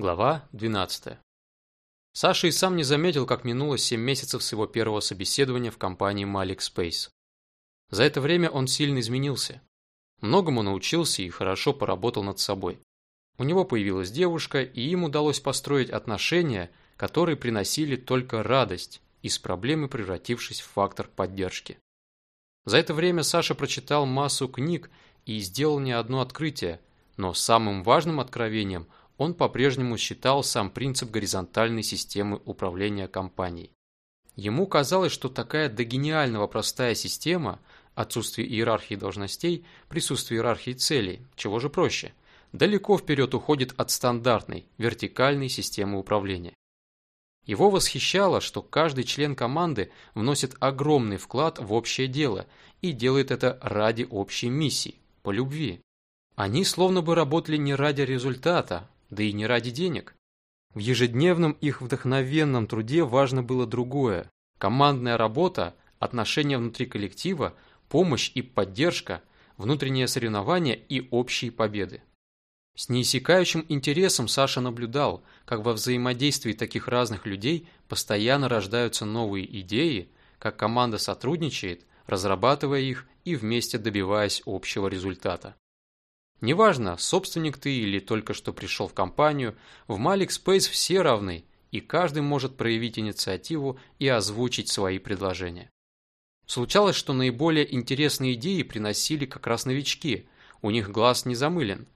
Глава 12. Саша и сам не заметил, как минуло 7 месяцев с его первого собеседования в компании Malik Space. За это время он сильно изменился. Многому научился и хорошо поработал над собой. У него появилась девушка, и им удалось построить отношения, которые приносили только радость, из проблемы превратившись в фактор поддержки. За это время Саша прочитал массу книг и сделал не одно открытие, но самым важным откровением – он по-прежнему считал сам принцип горизонтальной системы управления компанией. Ему казалось, что такая до гениального простая система, отсутствие иерархии должностей, присутствие иерархии целей, чего же проще, далеко вперед уходит от стандартной, вертикальной системы управления. Его восхищало, что каждый член команды вносит огромный вклад в общее дело и делает это ради общей миссии, по любви. Они словно бы работали не ради результата, да и не ради денег. В ежедневном их вдохновенном труде важно было другое. Командная работа, отношения внутри коллектива, помощь и поддержка, внутреннее соревнование и общие победы. С неиссякающим интересом Саша наблюдал, как во взаимодействии таких разных людей постоянно рождаются новые идеи, как команда сотрудничает, разрабатывая их и вместе добиваясь общего результата. Неважно, собственник ты или только что пришел в компанию, в Malik Space все равны, и каждый может проявить инициативу и озвучить свои предложения. Случалось, что наиболее интересные идеи приносили как раз новички, у них глаз не замылен.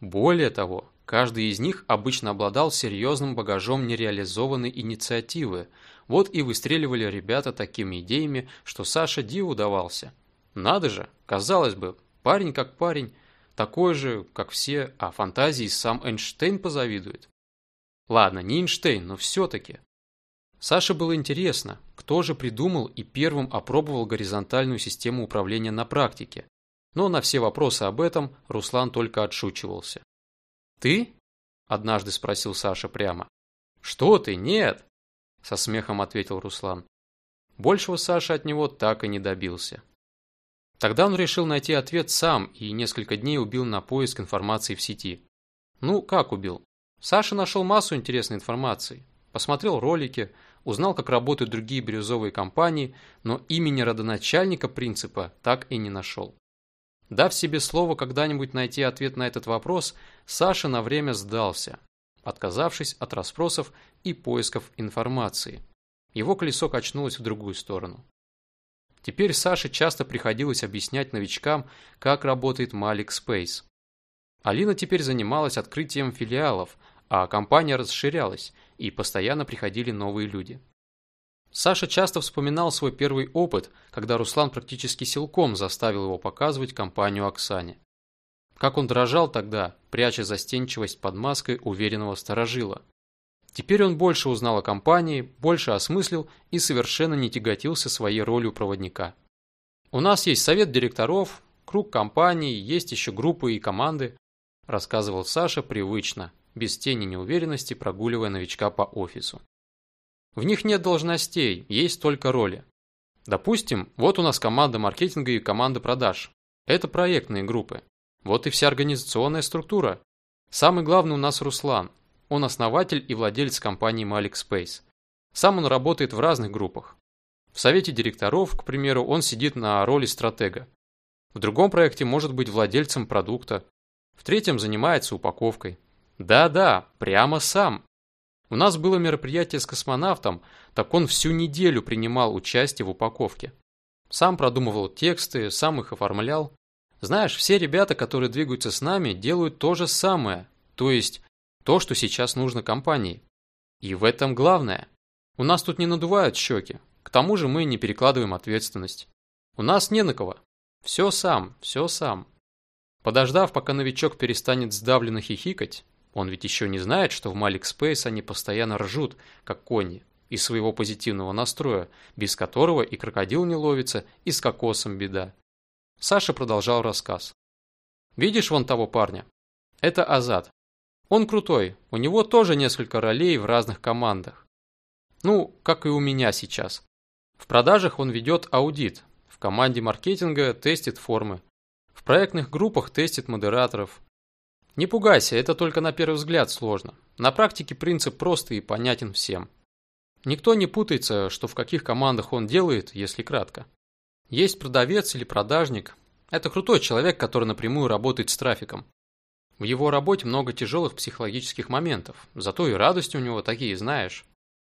Более того, каждый из них обычно обладал серьезным багажом нереализованной инициативы, вот и выстреливали ребята такими идеями, что Саша диву давался. Надо же, казалось бы, парень как парень, такой же, как все, а фантазии сам Эйнштейн позавидует. Ладно, не Эйнштейн, но все-таки. Саше было интересно, кто же придумал и первым опробовал горизонтальную систему управления на практике. Но на все вопросы об этом Руслан только отшучивался. «Ты?» – однажды спросил Саша прямо. «Что ты? Нет!» – со смехом ответил Руслан. Большего Саша от него так и не добился. Тогда он решил найти ответ сам и несколько дней убил на поиск информации в сети. Ну, как убил? Саша нашел массу интересной информации. Посмотрел ролики, узнал, как работают другие бирюзовые компании, но имени родоначальника принципа так и не нашел. Дав себе слово когда-нибудь найти ответ на этот вопрос, Саша на время сдался, отказавшись от расспросов и поисков информации. Его колесо качнулось в другую сторону. Теперь Саше часто приходилось объяснять новичкам, как работает Malik Space. Алина теперь занималась открытием филиалов, а компания расширялась, и постоянно приходили новые люди. Саша часто вспоминал свой первый опыт, когда Руслан практически силком заставил его показывать компанию Оксане. Как он дрожал тогда, пряча застенчивость под маской уверенного сторожила. Теперь он больше узнал о компании, больше осмыслил и совершенно не тяготился своей ролью проводника. «У нас есть совет директоров, круг компаний, есть еще группы и команды», рассказывал Саша привычно, без тени неуверенности, прогуливая новичка по офису. В них нет должностей, есть только роли. Допустим, вот у нас команда маркетинга и команда продаж. Это проектные группы. Вот и вся организационная структура. Самый главный у нас Руслан. Он основатель и владелец компании Malik Space. Сам он работает в разных группах. В совете директоров, к примеру, он сидит на роли стратега. В другом проекте может быть владельцем продукта. В третьем занимается упаковкой. Да-да, прямо сам. У нас было мероприятие с космонавтом, так он всю неделю принимал участие в упаковке. Сам продумывал тексты, сам их оформлял. Знаешь, все ребята, которые двигаются с нами, делают то же самое. То есть то, что сейчас нужно компании. И в этом главное. У нас тут не надувают щеки. К тому же мы не перекладываем ответственность. У нас не на кого. Все сам, все сам. Подождав, пока новичок перестанет сдавленно хихикать, он ведь еще не знает, что в Malik Space они постоянно ржут, как кони, из своего позитивного настроя, без которого и крокодил не ловится, и с кокосом беда. Саша продолжал рассказ. «Видишь вон того парня? Это Азат. Он крутой, у него тоже несколько ролей в разных командах. Ну, как и у меня сейчас. В продажах он ведет аудит, в команде маркетинга тестит формы, в проектных группах тестит модераторов. Не пугайся, это только на первый взгляд сложно. На практике принцип простый и понятен всем. Никто не путается, что в каких командах он делает, если кратко. Есть продавец или продажник. Это крутой человек, который напрямую работает с трафиком. В его работе много тяжелых психологических моментов, зато и радости у него такие, знаешь.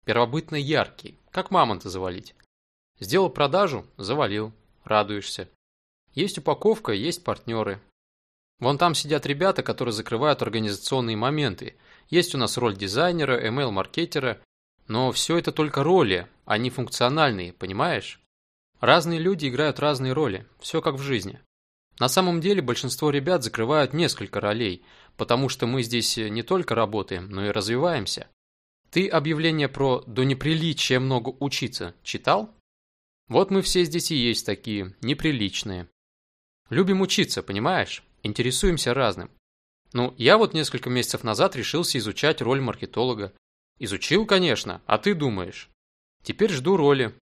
Первобытно яркие, как мамонта завалить. Сделал продажу – завалил, радуешься. Есть упаковка, есть партнеры, Вон там сидят ребята, которые закрывают организационные моменты. Есть у нас роль дизайнера, ML-маркетера, но все это только роли, а не функциональные, понимаешь? Разные люди играют разные роли, все как в жизни. На самом деле большинство ребят закрывают несколько ролей, потому что мы здесь не только работаем, но и развиваемся. Ты объявление про «до неприличия много учиться» читал? Вот мы все здесь и есть такие, неприличные. Любим учиться, понимаешь? Интересуемся разным. Ну, я вот несколько месяцев назад решился изучать роль маркетолога. Изучил, конечно, а ты думаешь. Теперь жду роли.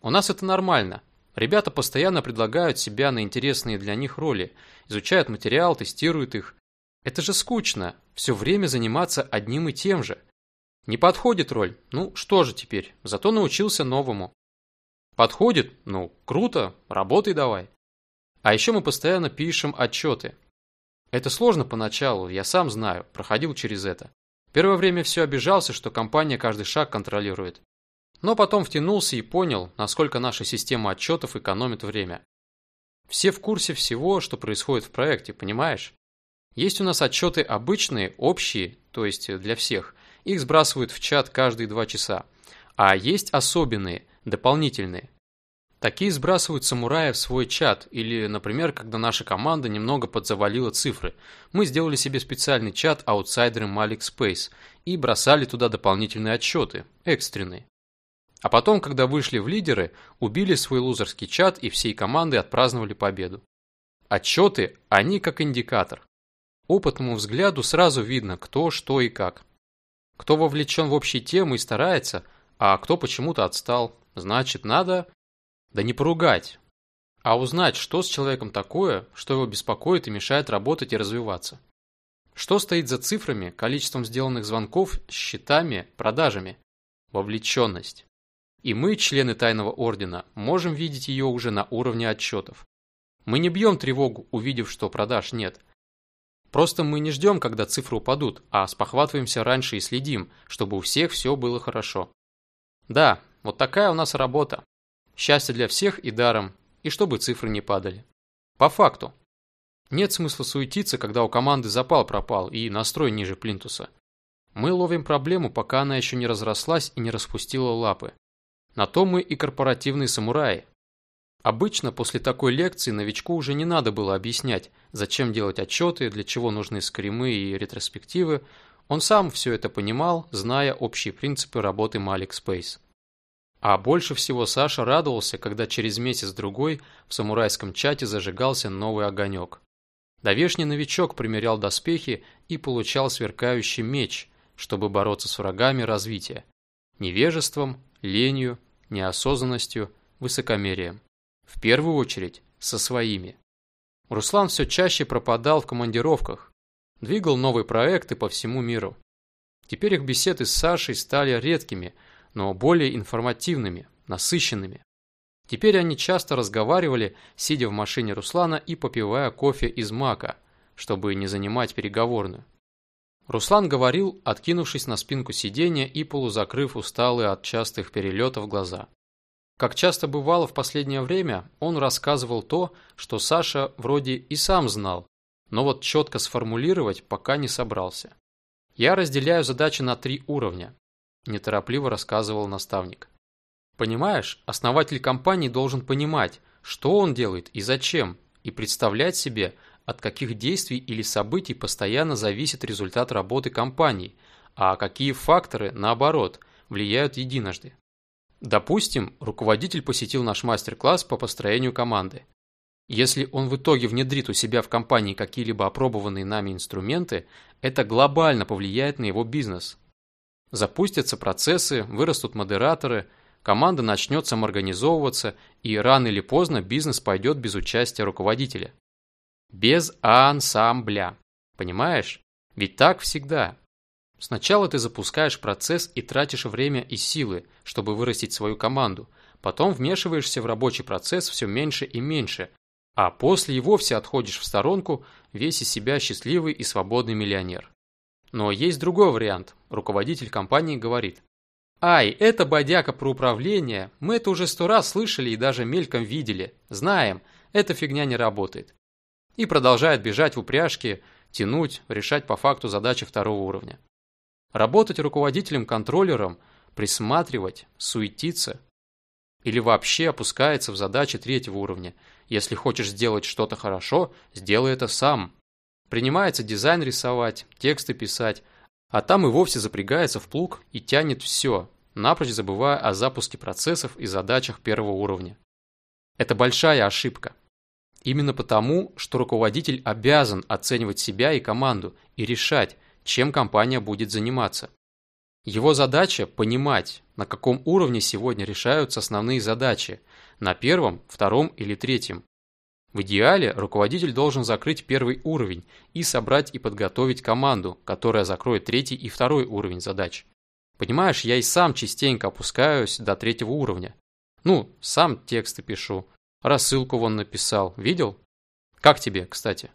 У нас это нормально. Ребята постоянно предлагают себя на интересные для них роли, изучают материал, тестируют их. Это же скучно, все время заниматься одним и тем же. Не подходит роль, ну что же теперь, зато научился новому. Подходит, ну круто, работай давай. А еще мы постоянно пишем отчеты. Это сложно поначалу, я сам знаю, проходил через это. Первое время все обижался, что компания каждый шаг контролирует. Но потом втянулся и понял, насколько наша система отчетов экономит время. Все в курсе всего, что происходит в проекте, понимаешь? Есть у нас отчеты обычные, общие, то есть для всех. Их сбрасывают в чат каждые два часа. А есть особенные, дополнительные. Такие сбрасывают самурая в свой чат, или, например, когда наша команда немного подзавалила цифры. Мы сделали себе специальный чат аутсайдеры Malik Space и бросали туда дополнительные отчеты, экстренные. А потом, когда вышли в лидеры, убили свой лузерский чат и всей командой отпраздновали победу. Отчеты, они как индикатор. Опытному взгляду сразу видно, кто, что и как. Кто вовлечен в общие темы и старается, а кто почему-то отстал. Значит, надо да не поругать, а узнать, что с человеком такое, что его беспокоит и мешает работать и развиваться. Что стоит за цифрами, количеством сделанных звонков, счетами, продажами? Вовлеченность. И мы, члены Тайного Ордена, можем видеть ее уже на уровне отчетов. Мы не бьем тревогу, увидев, что продаж нет. Просто мы не ждем, когда цифры упадут, а спохватываемся раньше и следим, чтобы у всех все было хорошо. Да, вот такая у нас работа. Счастье для всех и даром, и чтобы цифры не падали. По факту. Нет смысла суетиться, когда у команды запал пропал и настрой ниже плинтуса. Мы ловим проблему, пока она еще не разрослась и не распустила лапы. На то мы и корпоративные самураи. Обычно после такой лекции новичку уже не надо было объяснять, зачем делать отчеты, для чего нужны скримы и ретроспективы. Он сам все это понимал, зная общие принципы работы Malik Space. А больше всего Саша радовался, когда через месяц-другой в самурайском чате зажигался новый огонек. Довешний новичок примерял доспехи и получал сверкающий меч, чтобы бороться с врагами развития. Невежеством, ленью, неосознанностью, высокомерием. В первую очередь со своими. Руслан все чаще пропадал в командировках, двигал новые проекты по всему миру. Теперь их беседы с Сашей стали редкими – но более информативными, насыщенными. Теперь они часто разговаривали, сидя в машине Руслана и попивая кофе из мака, чтобы не занимать переговорную. Руслан говорил, откинувшись на спинку сиденья и полузакрыв усталые от частых перелетов глаза. Как часто бывало в последнее время, он рассказывал то, что Саша вроде и сам знал, но вот четко сформулировать пока не собрался. Я разделяю задачи на три уровня неторопливо рассказывал наставник. Понимаешь, основатель компании должен понимать, что он делает и зачем, и представлять себе, от каких действий или событий постоянно зависит результат работы компании, а какие факторы, наоборот, влияют единожды. Допустим, руководитель посетил наш мастер-класс по построению команды. Если он в итоге внедрит у себя в компании какие-либо опробованные нами инструменты, это глобально повлияет на его бизнес, Запустятся процессы, вырастут модераторы, команда начнет самоорганизовываться, и рано или поздно бизнес пойдет без участия руководителя. Без ансамбля. Понимаешь? Ведь так всегда. Сначала ты запускаешь процесс и тратишь время и силы, чтобы вырастить свою команду. Потом вмешиваешься в рабочий процесс все меньше и меньше. А после и вовсе отходишь в сторонку, весь из себя счастливый и свободный миллионер. Но есть другой вариант. Руководитель компании говорит. Ай, это бодяка про управление. Мы это уже сто раз слышали и даже мельком видели. Знаем, эта фигня не работает. И продолжает бежать в упряжке, тянуть, решать по факту задачи второго уровня. Работать руководителем-контроллером, присматривать, суетиться. Или вообще опускается в задачи третьего уровня. Если хочешь сделать что-то хорошо, сделай это сам. Принимается дизайн рисовать, тексты писать, а там и вовсе запрягается в плуг и тянет все, напрочь забывая о запуске процессов и задачах первого уровня. Это большая ошибка. Именно потому, что руководитель обязан оценивать себя и команду и решать, чем компания будет заниматься. Его задача – понимать, на каком уровне сегодня решаются основные задачи – на первом, втором или третьем. В идеале руководитель должен закрыть первый уровень и собрать и подготовить команду, которая закроет третий и второй уровень задач. Понимаешь, я и сам частенько опускаюсь до третьего уровня. Ну, сам тексты пишу, рассылку вон написал, видел? Как тебе, кстати?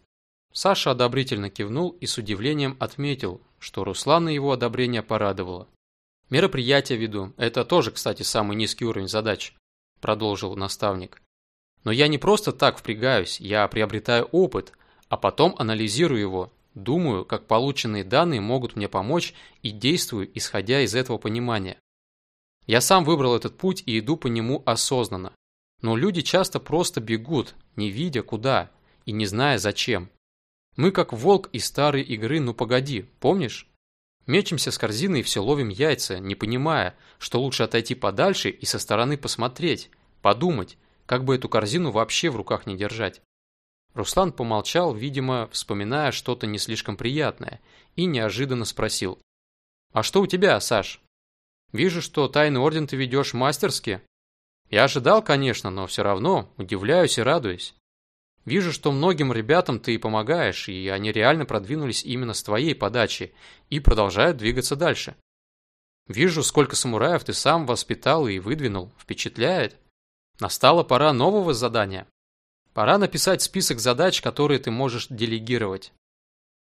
Саша одобрительно кивнул и с удивлением отметил, что Руслана его одобрение порадовало. «Мероприятия веду. Это тоже, кстати, самый низкий уровень задач», – продолжил наставник. «Но я не просто так впрягаюсь, я приобретаю опыт, а потом анализирую его, думаю, как полученные данные могут мне помочь и действую, исходя из этого понимания. Я сам выбрал этот путь и иду по нему осознанно. Но люди часто просто бегут, не видя куда и не зная зачем. Мы как волк из старой игры «Ну погоди», помнишь? Мечемся с корзиной и все ловим яйца, не понимая, что лучше отойти подальше и со стороны посмотреть, подумать, как бы эту корзину вообще в руках не держать. Руслан помолчал, видимо, вспоминая что-то не слишком приятное, и неожиданно спросил. «А что у тебя, Саш? Вижу, что тайный орден ты ведешь мастерски. Я ожидал, конечно, но все равно удивляюсь и радуюсь. Вижу, что многим ребятам ты помогаешь, и они реально продвинулись именно с твоей подачи и продолжают двигаться дальше. Вижу, сколько самураев ты сам воспитал и выдвинул. Впечатляет. Настала пора нового задания. Пора написать список задач, которые ты можешь делегировать.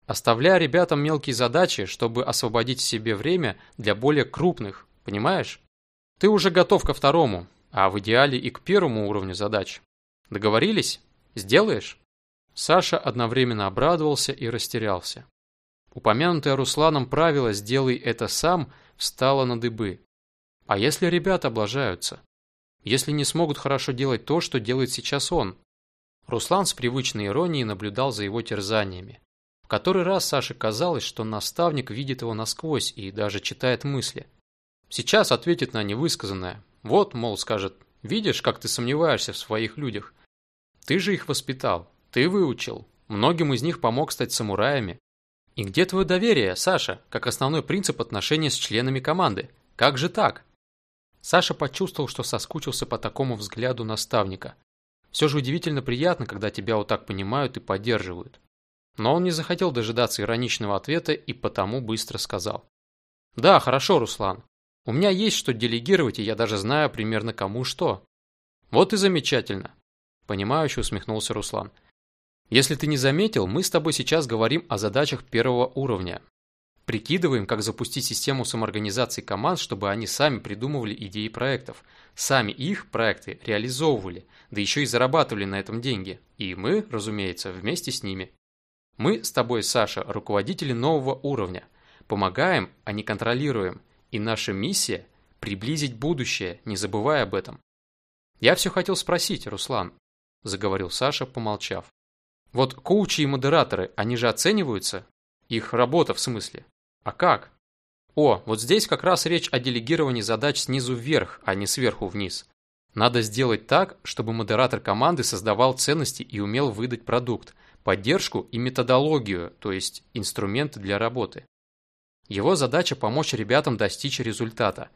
Оставляя ребятам мелкие задачи, чтобы освободить себе время для более крупных, понимаешь? Ты уже готов ко второму, а в идеале и к первому уровню задач. Договорились? Сделаешь?» Саша одновременно обрадовался и растерялся. Упомянутое Русланом правило «сделай это сам» встало на дыбы. А если ребята облажаются? Если не смогут хорошо делать то, что делает сейчас он? Руслан с привычной иронией наблюдал за его терзаниями. В который раз Саше казалось, что наставник видит его насквозь и даже читает мысли. Сейчас ответит на невысказанное. Вот, мол, скажет, видишь, как ты сомневаешься в своих людях. Ты же их воспитал, ты выучил. Многим из них помог стать самураями. И где твое доверие, Саша, как основной принцип отношения с членами команды? Как же так? Саша почувствовал, что соскучился по такому взгляду наставника. Все же удивительно приятно, когда тебя вот так понимают и поддерживают. Но он не захотел дожидаться ироничного ответа и потому быстро сказал. «Да, хорошо, Руслан. У меня есть что делегировать, и я даже знаю примерно кому что». «Вот и замечательно. Понимающе усмехнулся Руслан. Если ты не заметил, мы с тобой сейчас говорим о задачах первого уровня. Прикидываем, как запустить систему самоорганизации команд, чтобы они сами придумывали идеи проектов. Сами их проекты реализовывали, да еще и зарабатывали на этом деньги. И мы, разумеется, вместе с ними. Мы с тобой, Саша, руководители нового уровня. Помогаем, а не контролируем. И наша миссия – приблизить будущее, не забывая об этом. Я все хотел спросить, Руслан, – заговорил Саша, помолчав. «Вот коучи и модераторы, они же оцениваются? Их работа в смысле? А как?» «О, вот здесь как раз речь о делегировании задач снизу вверх, а не сверху вниз. Надо сделать так, чтобы модератор команды создавал ценности и умел выдать продукт, поддержку и методологию, то есть инструменты для работы. Его задача помочь ребятам достичь результата.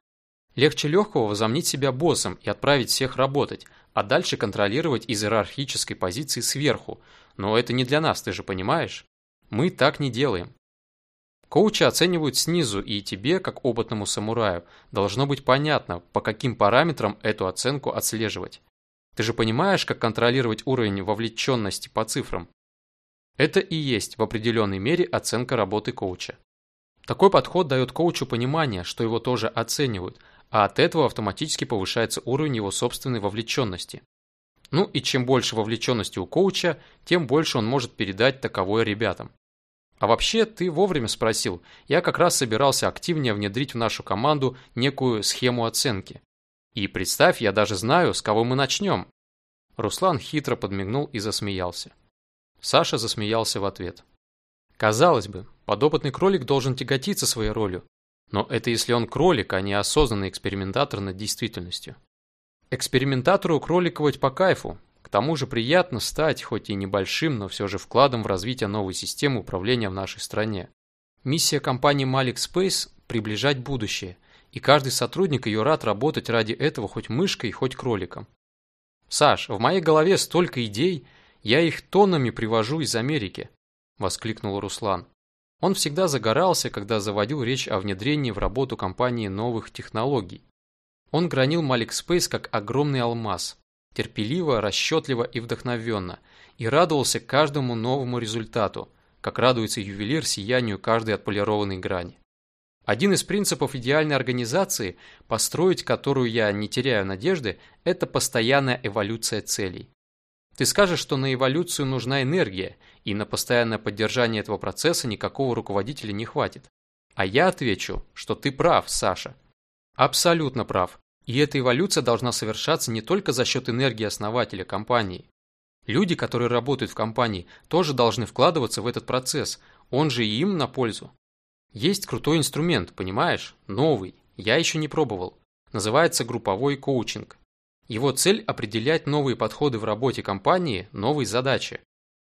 Легче легкого возомнить себя боссом и отправить всех работать, а дальше контролировать из иерархической позиции сверху. Но это не для нас, ты же понимаешь? Мы так не делаем. Коуча оценивают снизу, и тебе, как опытному самураю, должно быть понятно, по каким параметрам эту оценку отслеживать. Ты же понимаешь, как контролировать уровень вовлеченности по цифрам? Это и есть в определенной мере оценка работы коуча. Такой подход дает коучу понимание, что его тоже оценивают, а от этого автоматически повышается уровень его собственной вовлеченности. Ну и чем больше вовлеченности у коуча, тем больше он может передать таковое ребятам. А вообще, ты вовремя спросил. Я как раз собирался активнее внедрить в нашу команду некую схему оценки. И представь, я даже знаю, с кого мы начнем. Руслан хитро подмигнул и засмеялся. Саша засмеялся в ответ. Казалось бы, подопытный кролик должен тяготиться своей ролью. Но это если он кролик, а не осознанный экспериментатор над действительностью. Экспериментатору кроликовать по кайфу, тому же приятно стать, хоть и небольшим, но все же вкладом в развитие новой системы управления в нашей стране. Миссия компании Malik Space – приближать будущее, и каждый сотрудник ее рад работать ради этого хоть мышкой, хоть кроликом. «Саш, в моей голове столько идей, я их тоннами привожу из Америки», – воскликнул Руслан. Он всегда загорался, когда заводил речь о внедрении в работу компании новых технологий. Он гранил Space как огромный алмаз, терпеливо, расчетливо и вдохновенно, и радовался каждому новому результату, как радуется ювелир сиянию каждой отполированной грани. Один из принципов идеальной организации, построить которую я не теряю надежды, это постоянная эволюция целей. Ты скажешь, что на эволюцию нужна энергия, и на постоянное поддержание этого процесса никакого руководителя не хватит. А я отвечу, что ты прав, Саша. Абсолютно прав. И эта эволюция должна совершаться не только за счет энергии основателя компании. Люди, которые работают в компании, тоже должны вкладываться в этот процесс, он же и им на пользу. Есть крутой инструмент, понимаешь? Новый, я еще не пробовал. Называется групповой коучинг. Его цель – определять новые подходы в работе компании, новые задачи.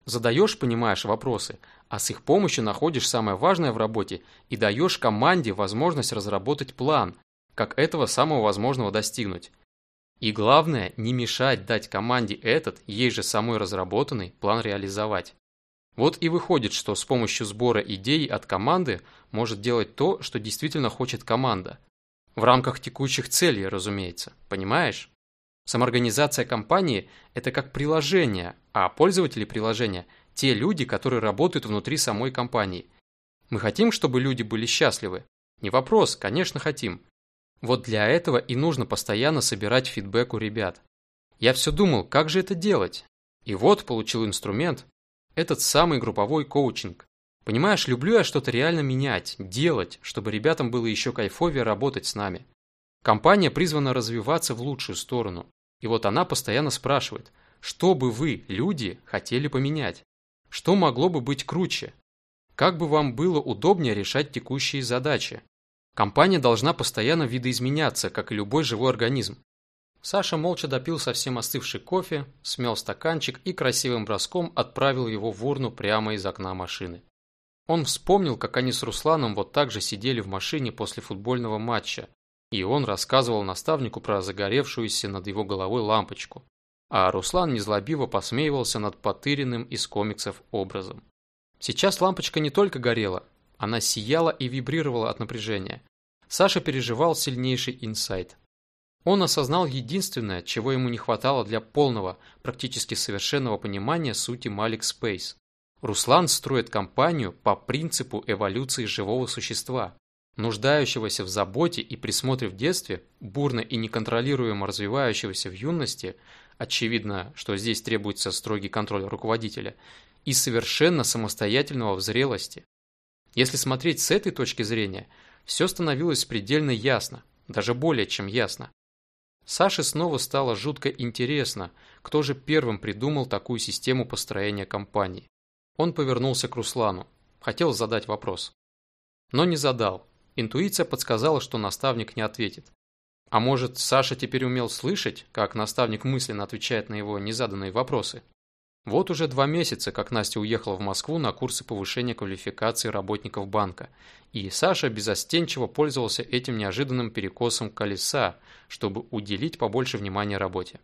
Задаешь, понимаешь, вопросы, а с их помощью находишь самое важное в работе и даешь команде возможность разработать план, как этого самого возможного достигнуть. И главное, не мешать дать команде этот, ей же самой разработанный, план реализовать. Вот и выходит, что с помощью сбора идей от команды может делать то, что действительно хочет команда. В рамках текущих целей, разумеется. Понимаешь? Самоорганизация компании – это как приложение, а пользователи приложения – те люди, которые работают внутри самой компании. Мы хотим, чтобы люди были счастливы? Не вопрос, конечно хотим. Вот для этого и нужно постоянно собирать фидбэк у ребят. Я все думал, как же это делать? И вот получил инструмент, этот самый групповой коучинг. Понимаешь, люблю я что-то реально менять, делать, чтобы ребятам было еще кайфовее работать с нами. Компания призвана развиваться в лучшую сторону. И вот она постоянно спрашивает, что бы вы, люди, хотели поменять? Что могло бы быть круче? Как бы вам было удобнее решать текущие задачи? Компания должна постоянно видоизменяться, как и любой живой организм. Саша молча допил совсем остывший кофе, смел стаканчик и красивым броском отправил его в урну прямо из окна машины. Он вспомнил, как они с Русланом вот так же сидели в машине после футбольного матча, и он рассказывал наставнику про загоревшуюся над его головой лампочку, а Руслан незлобиво посмеивался над потыренным из комиксов образом. Сейчас лампочка не только горела, она сияла и вибрировала от напряжения. Саша переживал сильнейший инсайт. Он осознал единственное, чего ему не хватало для полного, практически совершенного понимания сути Malik Space. Руслан строит компанию по принципу эволюции живого существа, нуждающегося в заботе и присмотре в детстве, бурно и неконтролируемо развивающегося в юности, очевидно, что здесь требуется строгий контроль руководителя, и совершенно самостоятельного в зрелости. Если смотреть с этой точки зрения, все становилось предельно ясно, даже более чем ясно. Саше снова стало жутко интересно, кто же первым придумал такую систему построения компании. Он повернулся к Руслану, хотел задать вопрос. Но не задал. Интуиция подсказала, что наставник не ответит. А может, Саша теперь умел слышать, как наставник мысленно отвечает на его незаданные вопросы? Вот уже два месяца, как Настя уехала в Москву на курсы повышения квалификации работников банка, и Саша безостенчиво пользовался этим неожиданным перекосом колеса, чтобы уделить побольше внимания работе.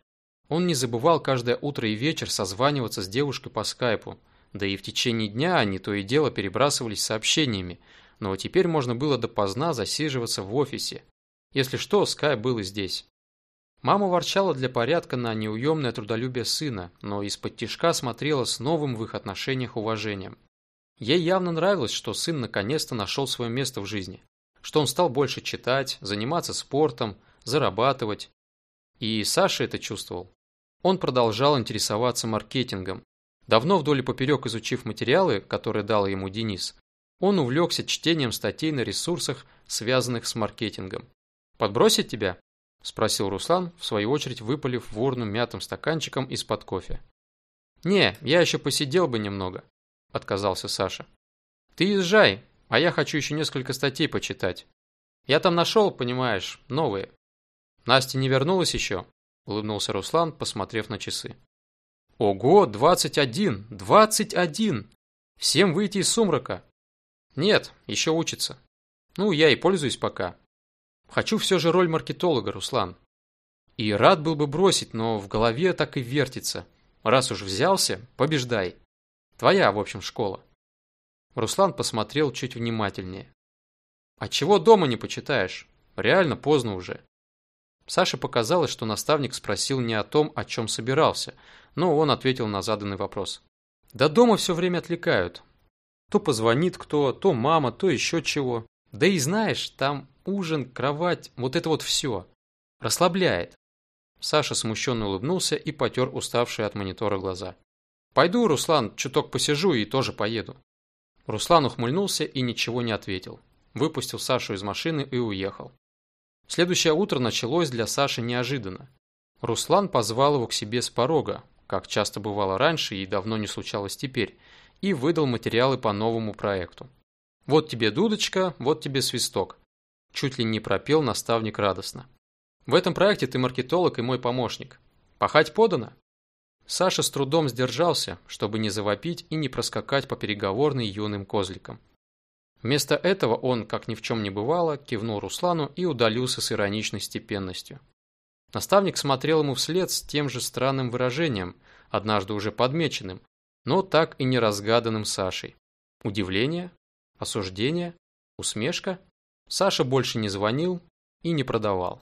Он не забывал каждое утро и вечер созваниваться с девушкой по скайпу, Да и в течение дня они то и дело перебрасывались сообщениями, но теперь можно было допоздна засиживаться в офисе. Если что, Скай был и здесь. Мама ворчала для порядка на неуемное трудолюбие сына, но из-под тишка смотрела с новым в их отношениях уважением. Ей явно нравилось, что сын наконец-то нашел свое место в жизни, что он стал больше читать, заниматься спортом, зарабатывать. И Саша это чувствовал. Он продолжал интересоваться маркетингом. Давно вдоль и поперек изучив материалы, которые дал ему Денис, он увлекся чтением статей на ресурсах, связанных с маркетингом. «Подбросить тебя?» – спросил Руслан, в свою очередь выпалив в урну мятым стаканчиком из-под кофе. «Не, я еще посидел бы немного», – отказался Саша. «Ты езжай, а я хочу еще несколько статей почитать. Я там нашел, понимаешь, новые». «Настя не вернулась еще?» – улыбнулся Руслан, посмотрев на часы. «Ого, двадцать один! Двадцать один! Всем выйти из сумрака!» «Нет, еще учится. Ну, я и пользуюсь пока. Хочу все же роль маркетолога, Руслан. И рад был бы бросить, но в голове так и вертится. Раз уж взялся, побеждай. Твоя, в общем, школа. Руслан посмотрел чуть внимательнее. А чего дома не почитаешь? Реально поздно уже. Саше показалось, что наставник спросил не о том, о чем собирался, но он ответил на заданный вопрос. Да дома все время отвлекают. То позвонит кто, то мама, то еще чего. Да и знаешь, там ужин, кровать, вот это вот все. Расслабляет. Саша смущенно улыбнулся и потер уставшие от монитора глаза. «Пойду, Руслан, чуток посижу и тоже поеду». Руслан ухмыльнулся и ничего не ответил. Выпустил Сашу из машины и уехал. Следующее утро началось для Саши неожиданно. Руслан позвал его к себе с порога, как часто бывало раньше и давно не случалось теперь, и выдал материалы по новому проекту. «Вот тебе дудочка, вот тебе свисток. Чуть ли не пропел наставник радостно. В этом проекте ты маркетолог и мой помощник. Пахать подано? Саша с трудом сдержался, чтобы не завопить и не проскакать по переговорной юным козликам. Вместо этого он, как ни в чем не бывало, кивнул Руслану и удалился с ироничной степенностью. Наставник смотрел ему вслед с тем же странным выражением, однажды уже подмеченным, но так и не разгаданным Сашей. Удивление? Осуждение? Усмешка? Саша больше не звонил и не продавал.